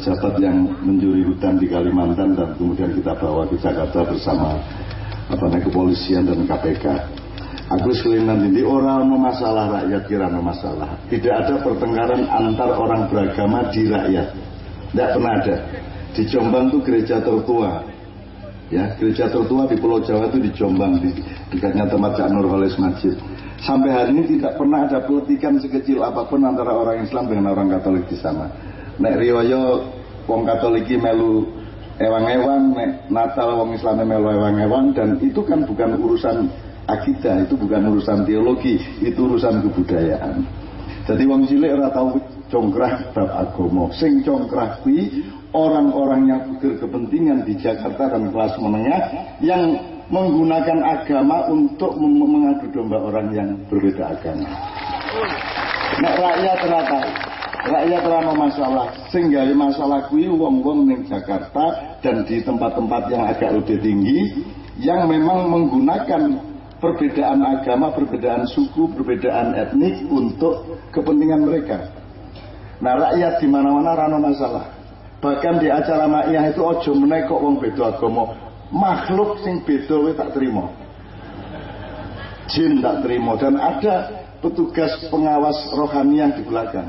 pejabat yang mencuri hutan di Kalimantan dan kemudian kita bawa ke Jakarta bersama apa namanya kepolisian dan KPK. Aku sekalian nanti orang no masalah rakyat kira masalah. Tidak ada pertengkaran antar orang beragama di rakyat. Tidak pernah ada. Di Jombang itu gereja tertua. Ya, gereja tertua di Pulau Jawa itu di Jombang, di dekatnya tempat Cak Nur Walis Masjid. Sampai hari ini tidak pernah ada peletikan sekecil apa pun antara orang Islam dengan orang Katolik di sana. Nek riwaya wong Katolik melu ewang-ewang, nek Natal wong Islam melu ewang-ewang dan itu kan bukan urusan akidah, itu bukan urusan teologi, itu urusan kebudayaan. Jadi wong cilik ora tahu congkrah bab agama. Sing congkrah kuwi orang-orang yang berkepentingan di Jakarta dan kelas menengah yang menggunakan agama untuk mengadu domba orang yang berbeda agama. Nek rakyat ternyata rakyat ora masalah sehingga masalah kuwi wong-wong ning Jakarta dan di tempat-tempat yang agak lebih tinggi yang memang menggunakan perbedaan agama, perbedaan suku, perbedaan etnik untuk kepentingan mereka. Nah rakyat di mana-mana rano masalah. Bahkan di acara maiyah itu ojo menekok wong beda agama. Makhluk sing beda tak terima. Jin tak terima dan ada petugas pengawas rohani yang di belakang.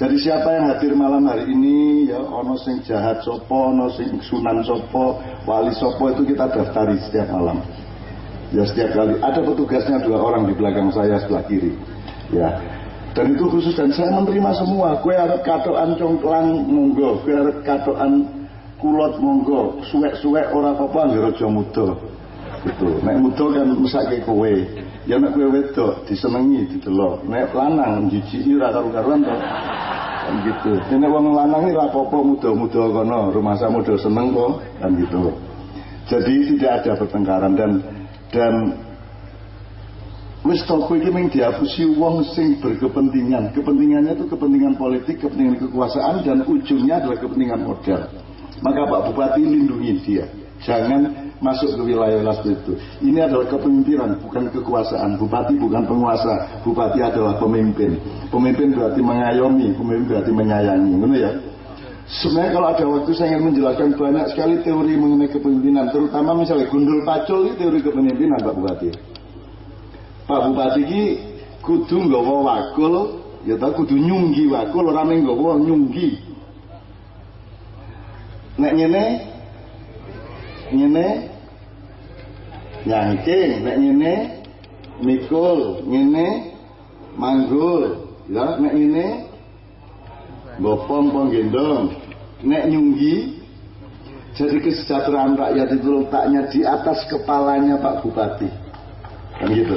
Jadi siapa yang hadir malam hari ini ya ono sing jahat sopo, ono sing sunan sopo, wali sopo itu kita daftari setiap malam. Ya setiap kali ada petugasnya dua orang di belakang saya sebelah kiri. Ya. Dan itu khusus dan saya menerima semua. Kue arep katokan congklang monggo, kue arep katokan kulot monggo, suwek-suwek orang apa nggak aja muda. Gitu. Nek muda kan mesake kowe. Ya nek kowe wedok disenengi didelok. Nek lanang jijiki ora karo-karuan to. Kan gitu. Ini wong lanang iki apa-apa muda-muda kono, rumah saya muda seneng kok, kan gitu. Jadi tidak ada pertengkaran dan dan wis toko iki mung diapusi wong sing berkepentingan. Kepentingannya itu kepentingan politik, kepentingan kekuasaan dan ujungnya adalah kepentingan modal. Maka Pak Bupati lindungi dia. Jangan masuk ke wilayah itu. Ini adalah kepemimpinan, bukan kekuasaan. Bupati bukan penguasa, bupati adalah pemimpin. Pemimpin berarti mengayomi, pemimpin berarti menyayangi. Benar ya? Sebenarnya kalau ada waktu saya ingin menjelaskan banyak sekali teori mengenai kepemimpinan, terutama misalnya gundul pacul itu teori kepemimpinan Pak Bupati. Pak Bupati ini kudu nggawa wakul, ya tak kudu nyunggi wakul, orang yang nggawa nyunggi. Nek ngene ngene nyangking nek ngene mikul ngene manggul ya nek ngene gopong gendong. Nek nyunggi jadi kesejahteraan rakyat itu letaknya di atas kepalanya Pak Bupati. Kan gitu.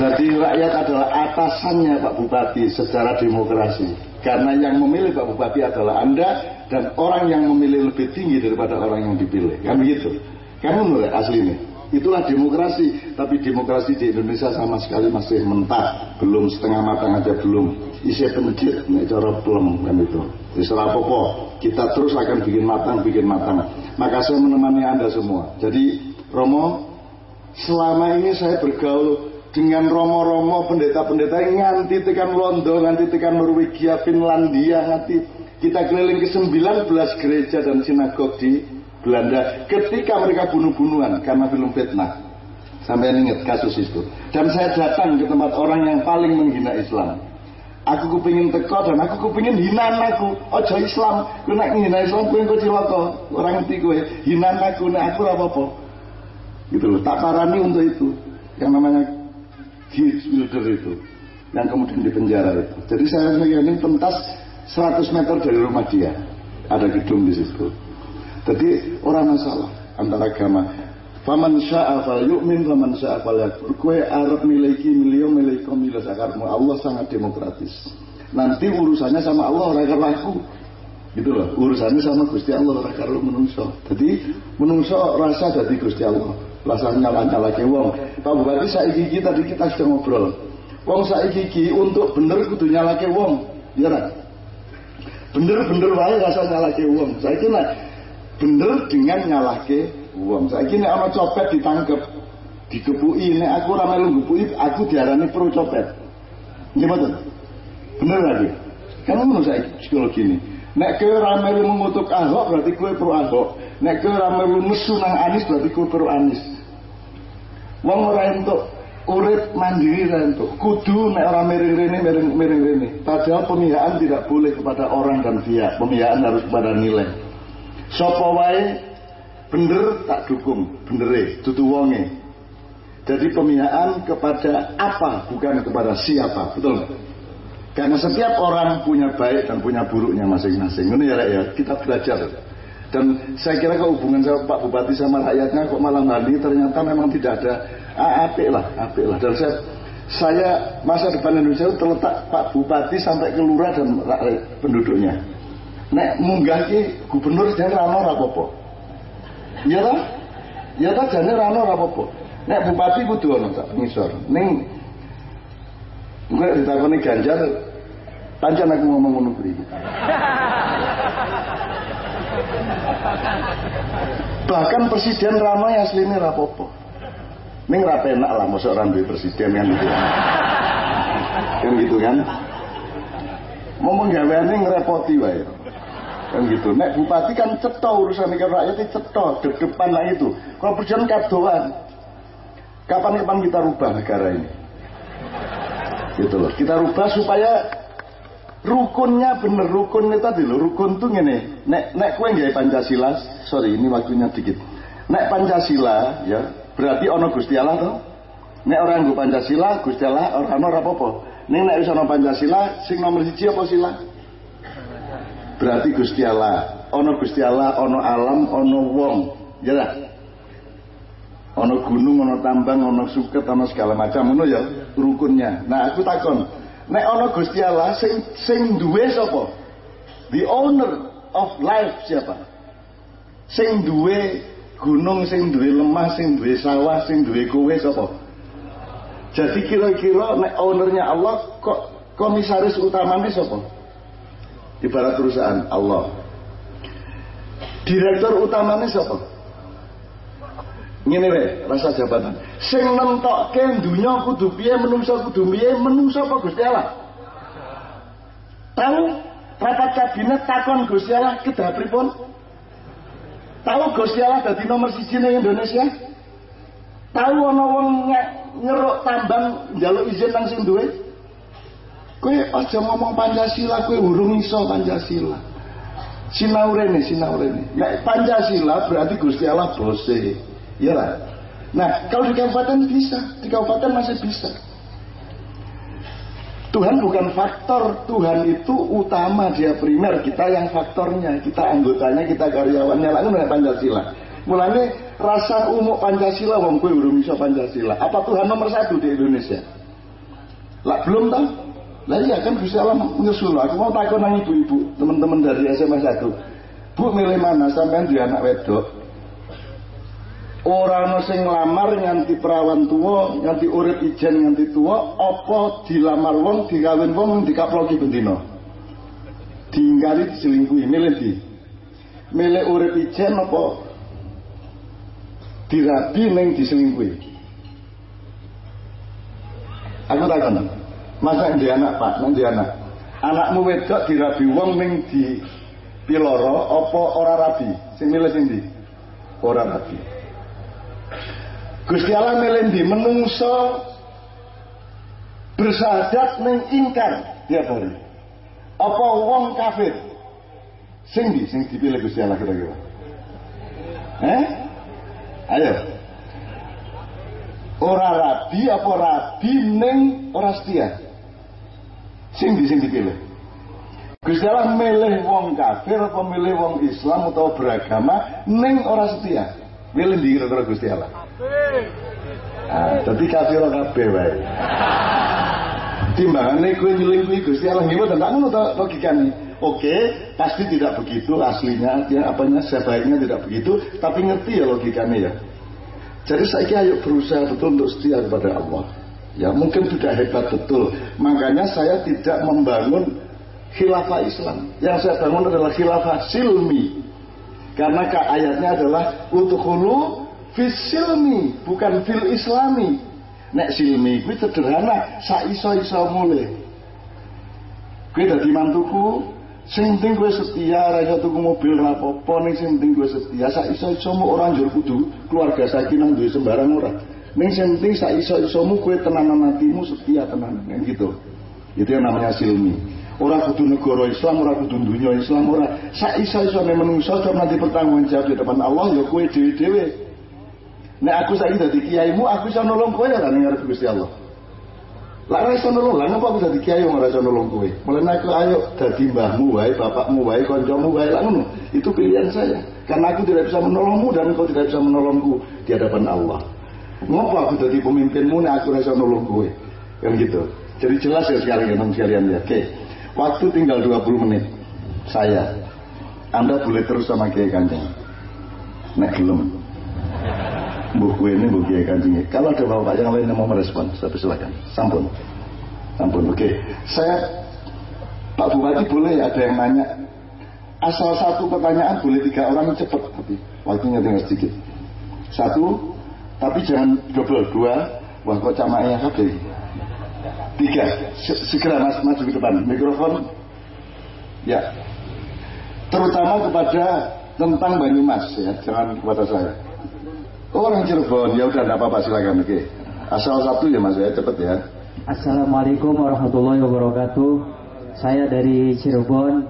Jadi rakyat adalah atasannya Pak Bupati secara demokrasi. Karena yang memilih Pak Bupati adalah Anda dan orang yang memilih lebih tinggi daripada orang yang dipilih. Kan begitu? Kan menurut aslinya. Itulah demokrasi, tapi demokrasi di Indonesia sama sekali masih mentah, belum setengah matang aja belum. Isi pencit, nih cara pelem kan itu. Istilah popo, kita terus akan bikin matang, bikin matang. Maka saya menemani anda semua. Jadi Romo, selama ini saya bergaul dengan romo-romo pendeta-pendeta nganti tekan Londo, nganti tekan Norwegia, Finlandia, nganti kita keliling ke 19 gereja dan sinagog di Belanda ketika mereka bunuh-bunuhan karena film fitnah. Sampai ingat kasus itu. Dan saya datang ke tempat orang yang paling menghina Islam. Aku kepingin teko dan aku kepingin hinaan aku. Ojo Islam. Kau nak menghina Islam, kau yang ciloko. Orang ngerti gue. Hinaan aku, nak aku apa-apa. Gitu loh. Tak parani untuk itu. Yang namanya Geert Wilder itu. Yang kemudian dipenjara itu. Jadi saya ini pentas 100 meter dari rumah dia ada gedung di situ. Jadi orang masalah antara agama. Faman sya'a fal yu'min faman sya'a fal yakfur. Kue Arab miliki milio miliki milas akarmu. Allah sangat demokratis. Nanti urusannya sama Allah orang karo aku. Gitu loh. Urusannya sama Gusti Allah orang karo menungso. Jadi menungso rasa dari Gusti Allah. Rasa nyala-nyala ke wong. Pak Bupati saiki iki tadi kita sudah ngobrol. Wong saiki iki untuk bener kudu nyalake wong. Ya kan? Bener-bener wae rasa nyalahke wong. Saiki nek bener dengan nyalahke wong. Saiki nek ana copet ditangkep, dikepuki nek aku ora melu ngepuki, aku diarani pro copet. Nggih? Bener lagi. Kan menurut saya psikologi ini. Nek kowe ora melu mengutuk Ahok berarti kowe pro Ahok. Nek kowe ora melu nesu nang Anis berarti kowe pro Anis. Wong ora entuk urip mandiri ra entuk. Kudu nek ora miring rene miring miring rene. Padahal pemihaan tidak boleh kepada orang dan pihak. Pemihaan harus kepada nilai. Sapa wae bener tak dukung, bendere, dudu wonge. Jadi pemihaan kepada apa bukan kepada siapa, betul? Karena setiap orang punya baik dan punya buruknya masing-masing. Ini ya, ya kita belajar. Dan saya kira kalau hubungan sama Pak Bupati sama rakyatnya kok malam hari ternyata memang tidak ada ah, apik lah, apik lah. Dan saya, saya masa depan Indonesia itu terletak Pak Bupati sampai ke lurah dan rakyat penduduknya. Nek munggah ki gubernur dan rano rapopo. Iya lah, iya tak jane rano rapopo. Nek bupati kudu ono tak ngisor. Ning Gue ditakoni Ganjar, pancen aku ngomong ngono. Bahkan presiden ya aslinya rapopo. Ning ra penak lah ora duwe presiden kan gitu. kan gitu kan. Ngomong gaweane ngrepoti wae. Kan gitu. Nek bupati kan cetha urusan iki rakyat itu cetha, depan lah itu. Kalau presiden kadoan. Kapan-kapan kita rubah negara ini? gitu loh kita rubah supaya rukunnya bener rukun itu tadi loh rukun tuh gini nek nek kue nggak pancasila sorry ini waktunya dikit. Nek pancasila ya berarti ono gusti Allah tuh nek orang gue pancasila gusti Allah orang ono rapopo nek nek ono pancasila sing nomor siji apa sila? Berarti gusti Allah. Ono gusti Allah ono alam ono wong. Ya lah. Ono gunung ono tambang ono suket ono segala macam. Ono ya rukunnya. Nah aku takon nek ono Gusti Allah sing sing duwe sapa? The owner of life siapa? Sing duwe gunung sing duwe lemah sing duwe sawah sing duwe kowe sapa? Jadi kira-kira nek ownernya Allah kok komisaris utamanya sapa? Ibarat perusahaan Allah. Direktur utamanya siapa ngene wae rasa jabatan. Sing nentokke dunya kudu piye menungso kudu piye menungso apa Gusti Allah? Tahu? Rapat kabinet takon Gusti Allah kedah pripun tahu Gusti Allah dadi nomor siji ning Indonesia? Tahu ana wong nyeruk tambang njaluk izin nang sing duwe? Kowe aja ngomong Pancasila kowe urung iso Pancasila. Sinau rene sinau rene nek Pancasila berarti Gusti Allah bose Iya lah. Nah, kalau di kabupaten bisa, di kabupaten masih bisa. Tuhan bukan faktor, Tuhan itu utama, dia primer, kita yang faktornya, kita anggotanya, kita karyawannya, lalu dengan Pancasila. Mulanya rasa umum Pancasila, wong kue belum bisa Pancasila. Apa Tuhan nomor satu di Indonesia? Lah belum tahu. Lah iya kan Gusti Allah nyusul. Aku mau takut nang ibu-ibu, teman-teman dari SMA 1. Bu milih mana sampai di anak wedok? Orang sing lamar nganti perawan tua, nganti urip ijen nganti tua, apa dilamar wong, dikawin wong, dikaploki bendino. Diingkari diselingkuhi, milih di. Milih urip ijen apa dirabi neng diselingkuhi. Aku takon, masa di anak pak, nang di anak. Anakmu wedok dirabi wong neng di piloro, apa ora rabi? Sing milih sing di? Ora rabi. Gusti Allah melendi menungso bersahadat neng ingkar tiap hari. Apa wong kafir? Sing di sing dipilih Gusti Allah kira-kira. Eh? Ayo. Ora rabi apa rabi neng ora setia? Sing di sing dipilih. Gusti Allah milih wong kafir apa milih wong Islam atau beragama neng ora setia? Milih di kira-kira Gusti Allah. Ah, dadi kafir kabeh wae. Timbangane kowe nyelingkuhi Gusti Allah nggih mboten tak ngono to logikane. Oke, pasti tidak begitu aslinya, artinya apanya sebaiknya tidak begitu, tapi ngerti ya logikanya ya. Jadi saya kira ayo berusaha betul untuk setia kepada Allah. Ya mungkin tidak hebat betul. Makanya saya tidak membangun khilafah Islam. Yang saya bangun adalah khilafah silmi. Karena ayatnya adalah utukhulu Fisilmi bukan fil islami. Nek silmi kuwi sederhana, sak iso-iso mulai. Kowe dadi mantuku, sing penting kowe setia, ra iso tuku mobil ra apa-apa ning sing penting kowe setia. Sak iso-isomu ora njur kudu keluarga sakinah duwe sembarang ora. Ning sing penting sak iso-isomu kowe tenanan hatimu setia tenan kan gitu. Itu yang namanya silmi. Ora kudu negara Islam, ora kudu dunia Islam, ora sak iso-isone menungso nanti pertanggung jawab di depan Allah ya kowe dhewe-dhewe. Nek aku saiki dadi kiaimu, aku iso nolong kowe ora ning arep Gusti Allah. Lah ora iso nulung, lah napa bisa dikiai wong ora iso nulung kowe? Mulane aku ayo dadi mbahmu wae, bapakmu wae, kancamu wae lah ngono. Itu pilihan saya. Karena aku tidak bisa menolongmu dan engkau tidak bisa menolongku di hadapan Allah. Ngapa aku jadi pemimpinmu nek aku ora iso nulung kowe? Kan gitu. Jadi jelas ya ya teman sekalian ya. Oke. Waktu tinggal 20 menit. Saya Anda boleh terus sama Kiai Kanjeng. Nek gelem buku ini buku ya kancing. Kalau ada bapak yang lain yang mau merespon, saya silakan. Sampun, sampun. Oke, saya Pak Bupati boleh ada yang nanya. Asal satu pertanyaan boleh tiga orang cepat, tapi waktunya tinggal sedikit. Satu, tapi jangan double dua. Wah kok camanya kabel. Tiga, segera mas maju ke depan. Mikrofon, ya. Terutama kepada tentang Banyumas ya, jangan kepada saya. Orang Cirebon, ya udah enggak apa-apa silakan. Oke. Asal satu ya Mas ya, cepet ya. Assalamualaikum warahmatullahi wabarakatuh. Saya dari Cirebon,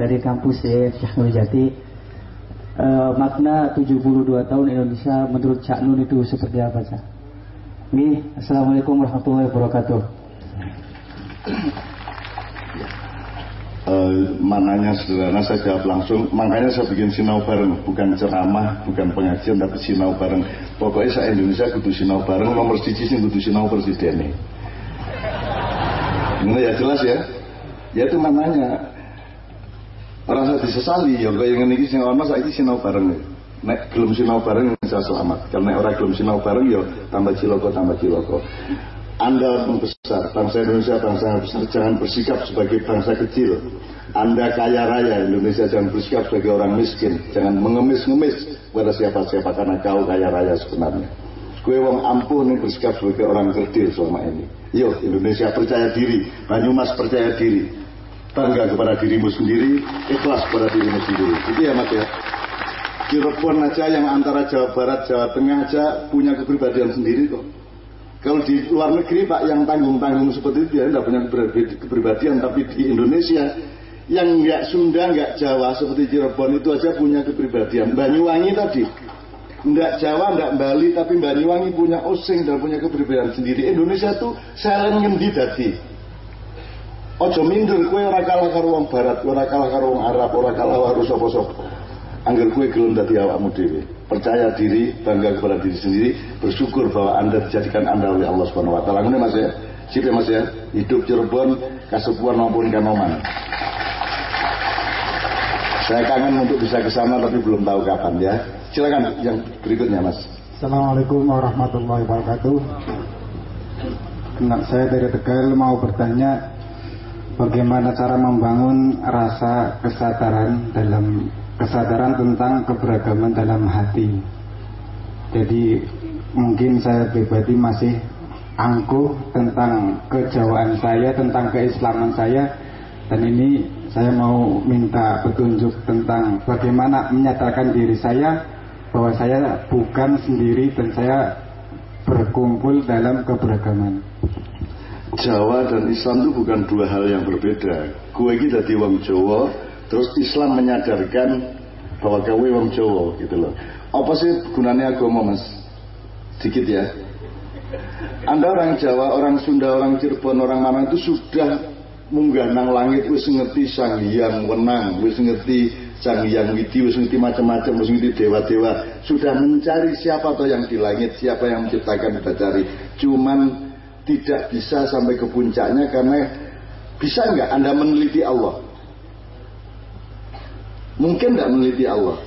dari kampus ya, Syekh Nurjati. E, makna 72 tahun Indonesia menurut Cak Nun itu seperti apa, Cak? Nih, Assalamualaikum warahmatullahi wabarakatuh. Uh, mananya sederhana saya jawab langsung. Makanya saya bikin sinau bareng. Bukan ceramah bukan pengajian tapi sinau bareng. Pokoknya saya Indonesia kudu sinau bareng nomor siji sih kudu sinau presiden ini ya jelas ya? Ya itu mananya. Rasa disesali ya kayak ini sing ono saiki sinau bareng. Nek gelem sinau bareng bisa selamat. Karena orang gelem sinau bareng ya tambah ciloko tambah ciloko anda membesar, bangsa Indonesia bangsa besar, jangan bersikap sebagai bangsa kecil. Anda kaya raya, Indonesia jangan bersikap sebagai orang miskin. Jangan mengemis-ngemis kepada siapa-siapa karena kau kaya raya sebenarnya. Kue wong ampuh nih bersikap sebagai orang kerdil selama ini. Yo, Indonesia percaya diri, Banyumas percaya diri. Bangga kepada dirimu sendiri, ikhlas kepada dirimu sendiri. Itu ya mas ya. Cirebon aja yang antara Jawa Barat, Jawa Tengah aja punya kepribadian sendiri kok. Kalau di luar negeri Pak yang tanggung-tanggung seperti itu ya tidak punya kepribadian, tapi di Indonesia yang nggak Sunda, nggak Jawa seperti Cirebon itu aja punya kepribadian. Banyuwangi tadi, nggak Jawa, nggak Bali, tapi Banyuwangi punya osing dan punya kepribadian sendiri. Indonesia tuh selain ngendi dadi. Ojo minder kue ora kalah karo wong barat, ora kalah karo wong Arab, ora kalah karo sapa-sapa. Angger kue gelem dadi awakmu dhewe percaya diri, bangga kepada diri sendiri, bersyukur bahwa Anda dijadikan Anda oleh Allah Subhanahu wa taala. Mas ya. Sip ya Mas ya. Hidup Cirebon, Kasupuan maupun Kanoman. Saya kangen untuk bisa ke sana tapi belum tahu kapan ya. Silakan yang berikutnya Mas. Assalamualaikum warahmatullahi wabarakatuh. Nah, saya dari Tegal mau bertanya bagaimana cara membangun rasa kesadaran dalam kesadaran tentang keberagaman dalam hati. Jadi mungkin saya pribadi masih angkuh tentang kejawaan saya, tentang keislaman saya dan ini saya mau minta petunjuk tentang bagaimana menyatakan diri saya bahwa saya bukan sendiri dan saya berkumpul dalam keberagaman. Jawa dan Islam itu bukan dua hal yang berbeda. Kue kita di wong Jawa, Terus Islam menyadarkan bahwa kowe wong Jawa gitu loh. Apa sih gunanya agama Mas? Sedikit ya. Anda orang Jawa, orang Sunda, orang Cirebon, orang mana itu sudah munggah nang langit wis ngerti sang hyang wenang, wis ngerti sang hyang widi, wis ngerti macam-macam, wis ngerti dewa-dewa. Sudah mencari siapa tuh yang di langit, siapa yang menciptakan kita cari. Cuman tidak bisa sampai ke puncaknya karena bisa nggak Anda meneliti Allah? Mungkin tidak meneliti Allah.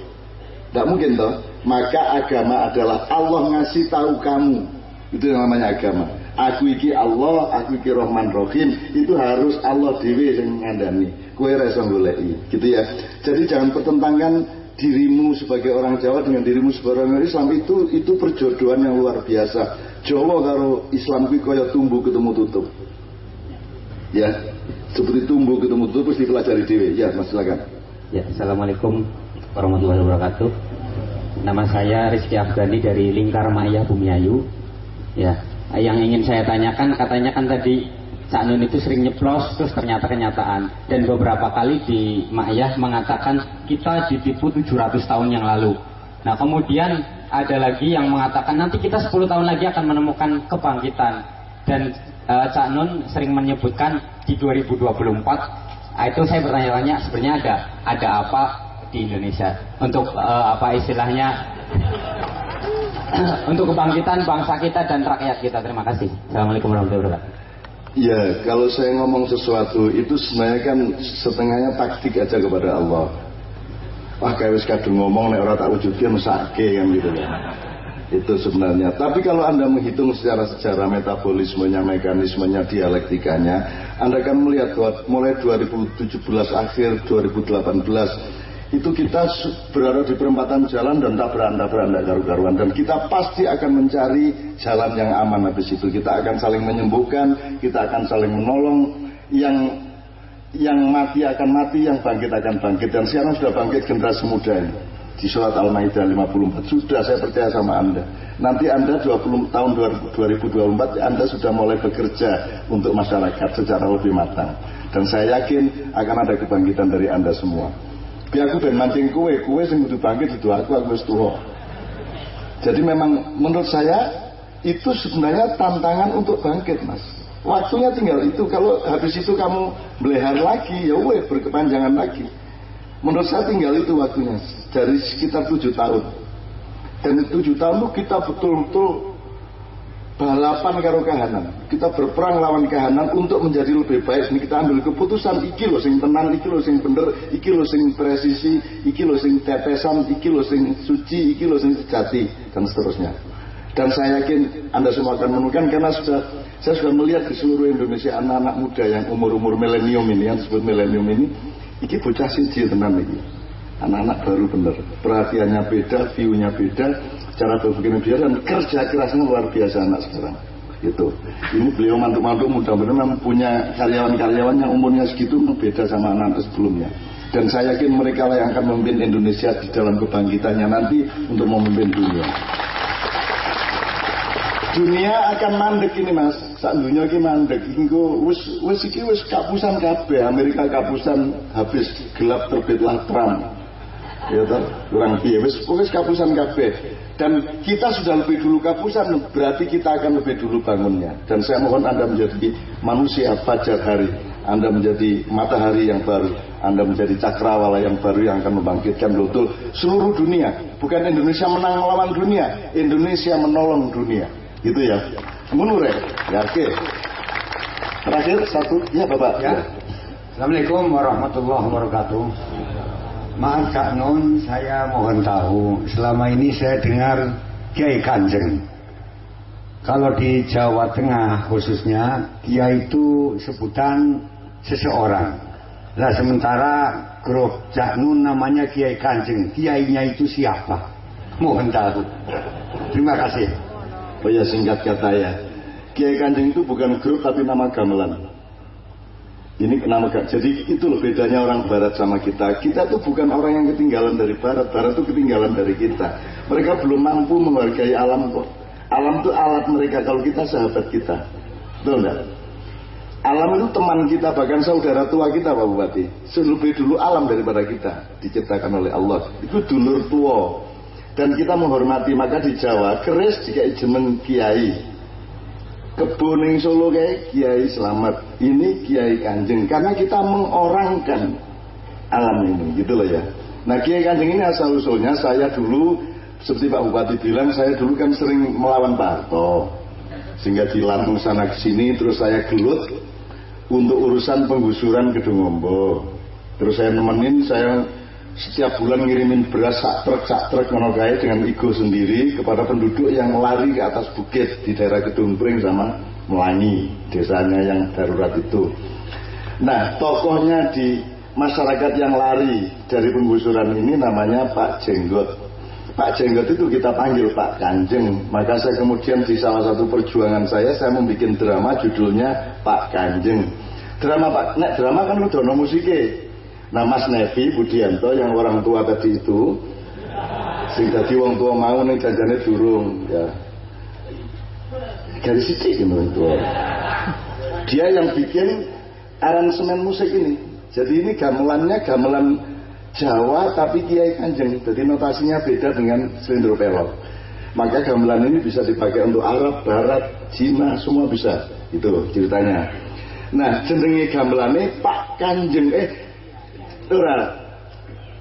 Tidak mungkin toh. Maka agama adalah Allah ngasih tahu kamu. Itu yang namanya agama. Aku iki Allah, aku iki Rahman Rahim. Itu harus Allah dewi yang ngandani. Kue golei. Gitu ya. Jadi jangan pertentangkan dirimu sebagai orang Jawa dengan dirimu sebagai orang Islam itu itu perjodohan yang luar biasa. Jawa karo Islam kuwi kaya tumbuh ketemu tutup. Ya. seperti tumbuh ketemu terus dipelajari dewi ya mas silakan ya assalamualaikum warahmatullahi wabarakatuh nama saya Rizky Afgani dari Lingkar Maya Bumiayu ya yang ingin saya tanyakan katanya kan tadi Cak Nun itu sering nyeplos terus ternyata kenyataan dan beberapa kali di Ma'iyah mengatakan kita ditipu 700 tahun yang lalu. Nah kemudian ada lagi yang mengatakan nanti kita 10 tahun lagi akan menemukan kebangkitan. Dan uh, Cak Nun sering menyebutkan di 2024 nah, itu saya bertanya-tanya sebenarnya ada ada apa di Indonesia? Untuk uh, apa istilahnya? Untuk kebangkitan bangsa kita dan rakyat kita. Terima kasih. Assalamualaikum warahmatullahi wabarakatuh. Ya, kalau saya ngomong sesuatu itu sebenarnya kan setengahnya taktik aja kepada Allah. Wah, kayak wis kadung ngomong nek ora tak wujudke mesake kan gitu ya. Itu sebenarnya. Tapi kalau Anda menghitung secara sejarah metabolismenya, mekanismenya, dialektikanya, Anda akan melihat bahwa mulai 2017 akhir 2018 itu kita berada di perempatan jalan dan tabrak-tabrakan garu-garuan dan kita pasti akan mencari jalan yang aman habis itu. Kita akan saling menyembuhkan kita akan saling menolong. Yang yang mati akan mati yang bangkit akan bangkit. Dan sekarang sudah bangkit generasi muda ini. Di surat Al-Maidah 54 sudah saya percaya sama Anda. Nanti Anda 20 tahun 2024 Anda sudah mulai bekerja untuk masyarakat secara lebih matang. Dan saya yakin akan ada kebangkitan dari Anda semua. Biar aku ben mancing kue kue sing kudu bangkit itu aku aku wis jadi memang menurut saya itu sebenarnya tantangan untuk bangkit mas waktunya tinggal itu kalau habis itu kamu belehar lagi ya weh berkepanjangan lagi Menurut saya tinggal itu waktunya dari sekitar tujuh tahun. Dan tujuh tahun itu kita betul-betul balapan karo kahanan. Kita berperang lawan kahanan untuk menjadi lebih baik. Ini kita ambil keputusan iki lo sing tenan, iki lo sing bener, iki lo sing presisi, iki lo sing tetesan, iki lo sing suci, iki lo sing sejati dan seterusnya. Dan saya yakin Anda semua akan menemukan karena sudah saya sudah melihat di seluruh Indonesia anak-anak muda yang umur-umur milenium ini yang disebut milenium ini Iki bocah siji tenan iki. Anak-anak baru bener. Perhatiannya beda, view-nya beda, cara berpikirnya beda dan kerja kerasnya luar biasa anak sekarang. Itu. Ini beliau mantu-mantu mudah-mudahan punya karyawan-karyawan yang umurnya segitu beda sama anak-anak sebelumnya. Dan saya yakin mereka lah yang akan memimpin Indonesia di dalam kebangkitannya nanti untuk memimpin dunia dunia akan mandek ini mas. Saat dunia ini mandek. Hingga wis wis iki wis kapusan kabeh. Amerika kapusan habis gelap terbitlah Trump. Ya toh kurang piye. Wis wis kapusan kabeh. Dan kita sudah lebih dulu kapusan berarti kita akan lebih dulu bangunnya. Dan saya mohon anda menjadi manusia fajar hari. Anda menjadi matahari yang baru. Anda menjadi cakrawala yang baru yang akan membangkitkan betul seluruh dunia. Bukan Indonesia menang melawan dunia. Indonesia menolong dunia Gitu ya. Menurut ya. oke. Terakhir satu, ya Bapak. Ya. Assalamualaikum warahmatullahi wabarakatuh. Maaf Kak Nun, saya mohon tahu, selama ini saya dengar Kiai Kanjeng. Kalau di Jawa Tengah khususnya, Kiai itu sebutan seseorang. Nah sementara grup Cak Nun namanya Kiai Kanjeng. Kiainya itu siapa? Mohon tahu. Terima kasih. Oh ya singkat kata ya. Kiai Kanjeng itu bukan grup tapi nama gamelan. Ini nama jadi itu loh bedanya orang barat sama kita. Kita tuh bukan orang yang ketinggalan dari barat, barat tuh ketinggalan dari kita. Mereka belum mampu menghargai alam kok. Alam itu alat mereka kalau kita sahabat kita. Betul enggak? Alam itu teman kita, bahkan saudara tua kita Pak Bupati. Lebih dulu alam daripada kita diciptakan oleh Allah. Itu dulur tua dan kita menghormati maka di Jawa keris jika jeneng kiai. Keboning Solo kayak kiai selamat. Ini kiai kanjeng karena kita mengorangkan alam ini gitu loh ya. Nah kiai kanjeng ini asal usulnya saya dulu seperti Pak Bupati bilang saya dulu kan sering melawan Pak Harto sehingga di Lampung sana ke sini terus saya gelut untuk urusan penggusuran Gedung Ombo terus saya nemenin saya setiap bulan ngirimin beras sak truk sak truk monokai dengan ego sendiri kepada penduduk yang lari ke atas bukit di daerah Gedung Pring sama Melangi desanya yang darurat itu. Nah tokohnya di masyarakat yang lari dari penggusuran ini namanya Pak Jenggot. Pak Jenggot itu kita panggil Pak Kanjeng. Maka saya kemudian di salah satu perjuangan saya saya membuat drama judulnya Pak Kanjeng drama pak nek drama kan lu dono musiknya nah Mas Nevi Budianto yang orang tua tadi itu sing tadi wong tua mau nih janjane durung ya. Garis sidik gitu itu dia yang bikin aransemen musik ini. Jadi ini gamelannya gamelan Jawa tapi Kiai Kanjeng. Jadi notasinya beda dengan selindro pelok. Maka gamelan ini bisa dipakai untuk Arab, Barat, Cina semua bisa. Itu ceritanya. Nah jenenge gamelannya Pak Kanjeng. Eh ora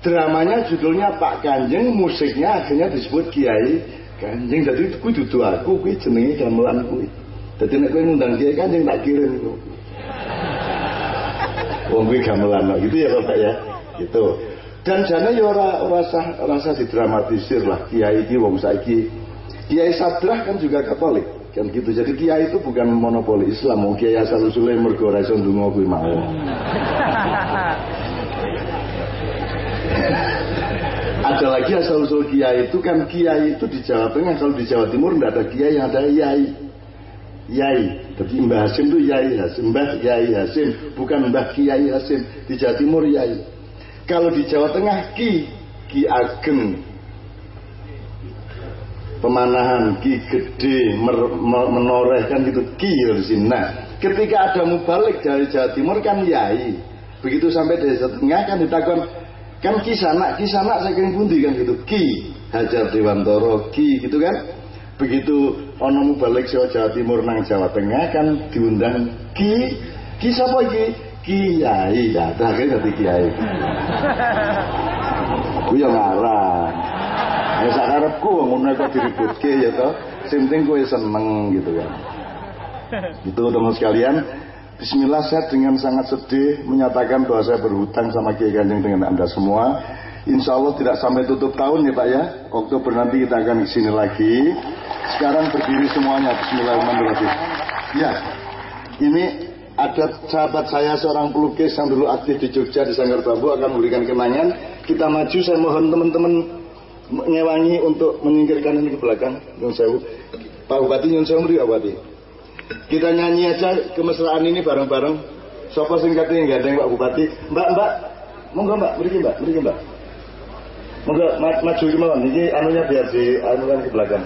dramanya judulnya Pak Kanjeng musiknya akhirnya disebut Kiai Kanjeng. Jadi kuwi dudu aku kuwi jenenge gamelan kuwi. Jadi nek kowe ngundang Kiai Kanjeng tak kirim itu wong kuwi gamelan gitu ya Bapak ya? Gitu. Dan jane ya ora sah rasa didramatisir lah kiai iki wong saiki. Kiai sadrah kan juga katolik kan gitu. Jadi kiai itu bukan monopoli Islam. Mau kiai asal usulnya mergo ora iso ndonga kuwi mau ada lagi asal usul kiai itu kan kiai itu di Jawa Tengah. Kalau di Jawa Timur tidak ada kiai yang ada yai. Yai. Jadi Mbah Hasim itu yai Hasim. Mbah Yai Hasim bukan Mbah Kiai Hasim. Di Jawa Timur yai. Kalau di Jawa Tengah ki. Ki ageng. Pemanahan ki gede mer, mer, menoreh kan gitu. Ki di sini. Nah ketika ada mubalik dari Jawa Timur kan yai. Begitu sampai dari Jawa Tengah kan ditakon kan kisana kisana saking pundi kan gitu? Ki Hajar Dewantoro ki gitu kan? Begitu ono mubalik Jawa Jawa Timur nang Jawa Tengah kan diundang ki ki sapa iki? Kiai. Ya akhirnya dadi kiai. Ku yang ngarang. Ya sakarepku ngono kok diributke ya toh. Sing penting seneng gitu kan. Itu teman sekalian Bismillah saya dengan sangat sedih menyatakan bahwa saya berhutang sama Kiai Kanjeng dengan Anda semua. Insya Allah tidak sampai tutup tahun ya Pak ya. Oktober nanti kita akan ke sini lagi. Sekarang berdiri semuanya. Bismillahirrahmanirrahim. Ya, ini ada sahabat saya seorang pelukis yang dulu aktif di Jogja di Sanggar Bambu akan memberikan kenangan. Kita maju, saya mohon teman-teman mengewangi untuk menyingkirkan ini ke belakang. Nyun Sewu. Pak Bupati Nyun Sewu, Pak Bupati. Kita nyanyi aja kemesraan ini bareng-bareng. Sopo sing katanya gandeng Pak Bupati. Mbak, Mbak, monggo Mbak, beri Mbak, beri Mbak. Monggo ma maju ke mawon. Ini anunya biar di anukan ke belakang.